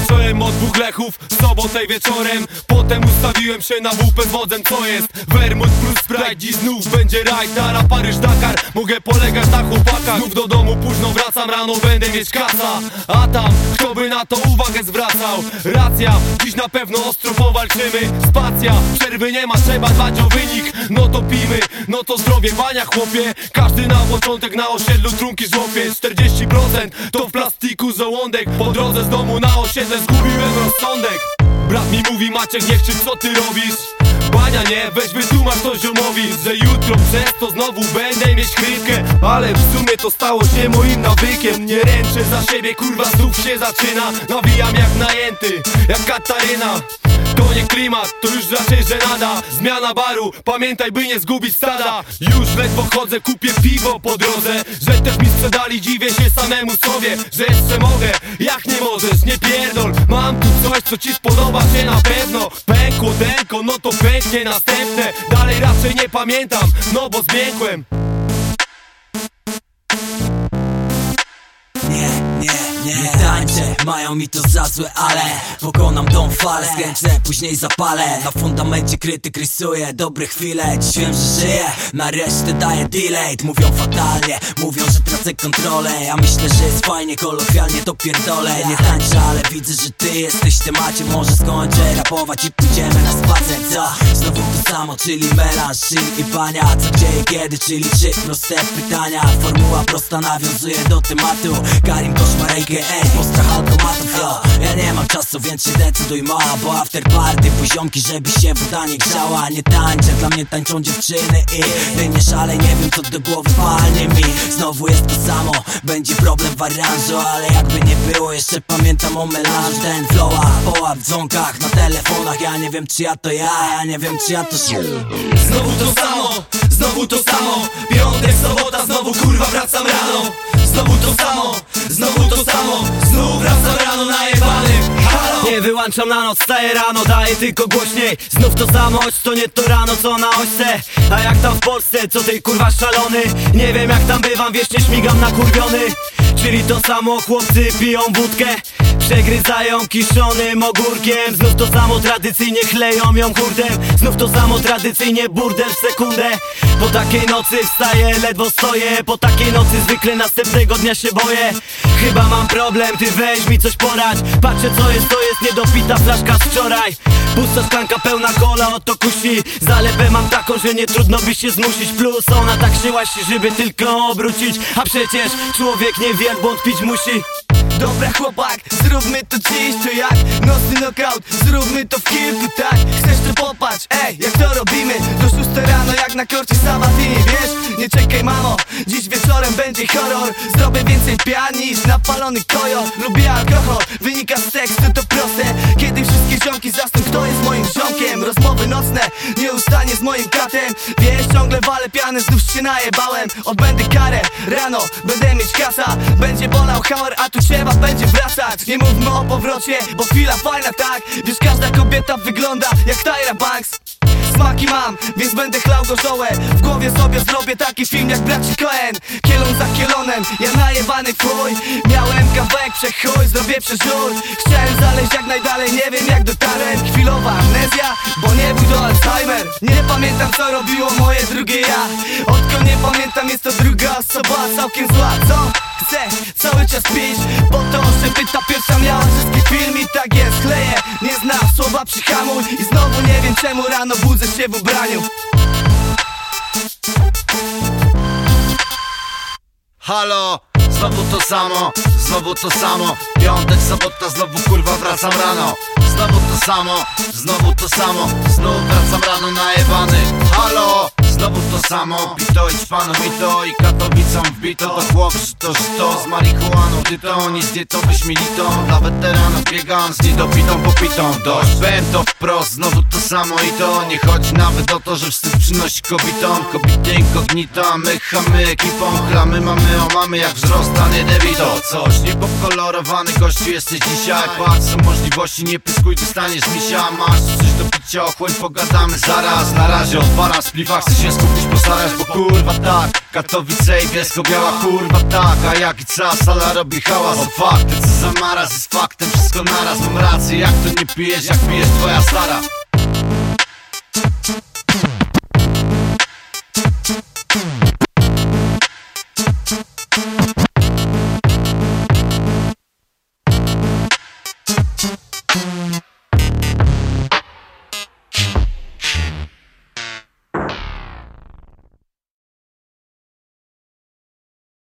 Zacząłem od dwóch lechów, sobotę wieczorem. Potem ustawiłem się na WP z wodzem, co jest? Vermouth plus Sprite, dziś znów będzie rajd Dara, Paryż, Dakar, mogę polegać na chłopakach. Znów do domu późno wracam, rano będę mieć kasa. A tam, kto by na to uwagę zwracał? Racja, dziś na pewno ostro powalczymy. Spacja, przerwy nie ma, trzeba dbać o wynik. No to pimy, no to zdrowie, bania chłopie. Każdy na początek na osiedlu trunki żłopie 40% to w plastiku żołądek. Po drodze z domu na osiedle zgubiłem rozsądek. Brat mi mówi Maciek nie krzycz co ty robisz? Bania nie, weź wytłumacz to ziomowi Że jutro przez to znowu będę mieć chrypkę Ale w sumie to stało się moim nawykiem. Nie ręczę za siebie, kurwa znów się zaczyna. Nawijam jak najęty, jak Kataryna to nie klimat, to już raczej żenada. Zmiana baru, pamiętaj by nie zgubić stada. Już ledwo chodzę, kupię piwo po drodze. Że też mi sprzedali, dziwię się samemu sobie Że jeszcze mogę, jak nie możesz, nie pierdol. Mam tu coś, co ci spodoba się na pewno. Pękło denko, no to pęknie następne. Dalej raczej nie pamiętam, no bo zmiękłem mają mi to za złe, ale Pokonam tą falę, skręcę, później zapalę. Na fundamencie krytyk rysuję dobre chwile. Dziś wiem, że żyję, na resztę daję delay Mówią fatalnie, mówią, że tracę kontrolę. Ja myślę, że jest fajnie, kolokwialnie to pierdolę. Nie tańczę, ale widzę, że ty jesteś w temacie. Może skończę rapować i pójdziemy na spacer, co? Znowu to samo, czyli melanż, i bania. Co dzieje kiedy, czyli trzy proste pytania. Formuła prosta nawiązuje do tematu. Karim Koszmarejkę, ej, postrach yo Ja nie mam czasu, więc się decyduj mała Bo after party, poziomki, żeby się woda nie grzała Nie tańczę, dla mnie tańczą dziewczyny i Ty nie szalej, nie wiem co do głowy palnie mi. Znowu jest to samo, będzie problem w aranżu Ale jakby nie było, jeszcze pamiętam o melanżu. Ten flowa, poła w na telefonach Ja nie wiem czy ja to ja, ja nie wiem czy ja to się Znowu to samo, znowu to samo. Piątek, sobota, znowu kurwa wracam rano rano najebany. Halo! Nie wyłączam na noc, staję rano, daję tylko głośniej. Znów to samo, to nie to rano, co na ośce. A jak tam w Polsce, co ty kurwa szalony? Nie wiem jak tam bywam, wiecznie śmigam nakurwiony Czyli to samo, chłopcy piją wódkę Przegryzają kiszonym ogórkiem. Znów to samo, tradycyjnie chleją ją hurdem Znów to samo, tradycyjnie burdel w sekundę. Po takiej nocy wstaję, ledwo stoję. Po takiej nocy zwykle następnego dnia się boję. Chyba mam problem, ty weź mi coś porać. Patrzę co jest, to jest niedopita flaszka z wczoraj. Pusta szklanka pełna kola, oto kusi Zalepę mam taką, że nie trudno by się zmusić. Plus ona tak się, żeby tylko obrócić. A przecież człowiek nie wielbłąd pić musi Dobra chłopak, zróbmy to dziś To jak nocny knockout, zróbmy to w kilku, tak? Chcesz to popatrz, ej, jak to robimy? Do szóstej rano jak na korcie sabatynie, wiesz? Nie czekaj mamo, dziś wieczorem będzie horror. Zrobię więcej pian niż napalony kojor. Lubię alkohol, wynika z tekstu, to proste. Kiedy wszystkie ziomki zasną, kto jest moim ziomkiem. Rozmowy nocne, nie ustanie z moim katem Wiesz, ciągle walę pianę, znów się najebałem. Odbędę karę, rano będę mieć kasa. Będzie bolał hałar, a tu trzeba będzie wracać. Nie mówmy o powrocie, bo chwila fajna tak? Wiesz, każda kobieta wygląda jak Tyra Banks Smaki mam, więc będę chlał gorzołę W głowie sobie zrobię taki film jak braci Cohen. Kielon za kielonem, ja najebany twój Miałem kawałek przechuj, zrobię przeżór Chciałem zaleźć jak najdalej, nie wiem jak dotarłem. Chwilowa amnezja, bo nie był to Alzheimer. Nie pamiętam co robiło moje drugie ja. Odkąd nie pamiętam jest to druga osoba. Całkiem zła, co? Chcę cały czas pić. Po to, żeby ta pierwsza miała wszystkie film i tak jest Chleję, nie znam słowa przyhamuj. I znowu nie czemu rano budzę się w ubraniu? Halo, znowu to samo, znowu to samo. Piątek, sobota, znowu kurwa wracam rano. Znowu to samo, znowu to samo. Znów wracam rano najebany. Halo, znowu to samo. Pito i panu mi to i Katowicom wbito. To chłop, że to, to z marihuaną Ty to, oni z dietą wyśmienitą Dla weteranów biegam z niedopitą popitą. Dość, powiem to wprost, znowu to samo i to. Nie chodzi nawet o to, że wstyd przynosi kobietom Kobiety incognito, a my chamy ekipą. Chlamy mamy o mamy jak wzrosta, nie debito Coś niepokolorowany gościu jesteś dzisiaj. Patrz są możliwości, nie pyskuj, dostaniesz misia. Masz coś do picia, ochłoń, pogadamy zaraz. Na razie odpalam spliwa, chcę się się skupić, bo kurwa tak. Katowice i desko biała, kurwa tak. A jaki czas, sala robi hałas. O fakty, co za maraz jest faktem. Wszystko naraz, mam rację, jak to nie pijesz Jak pijesz twoja stara? Thank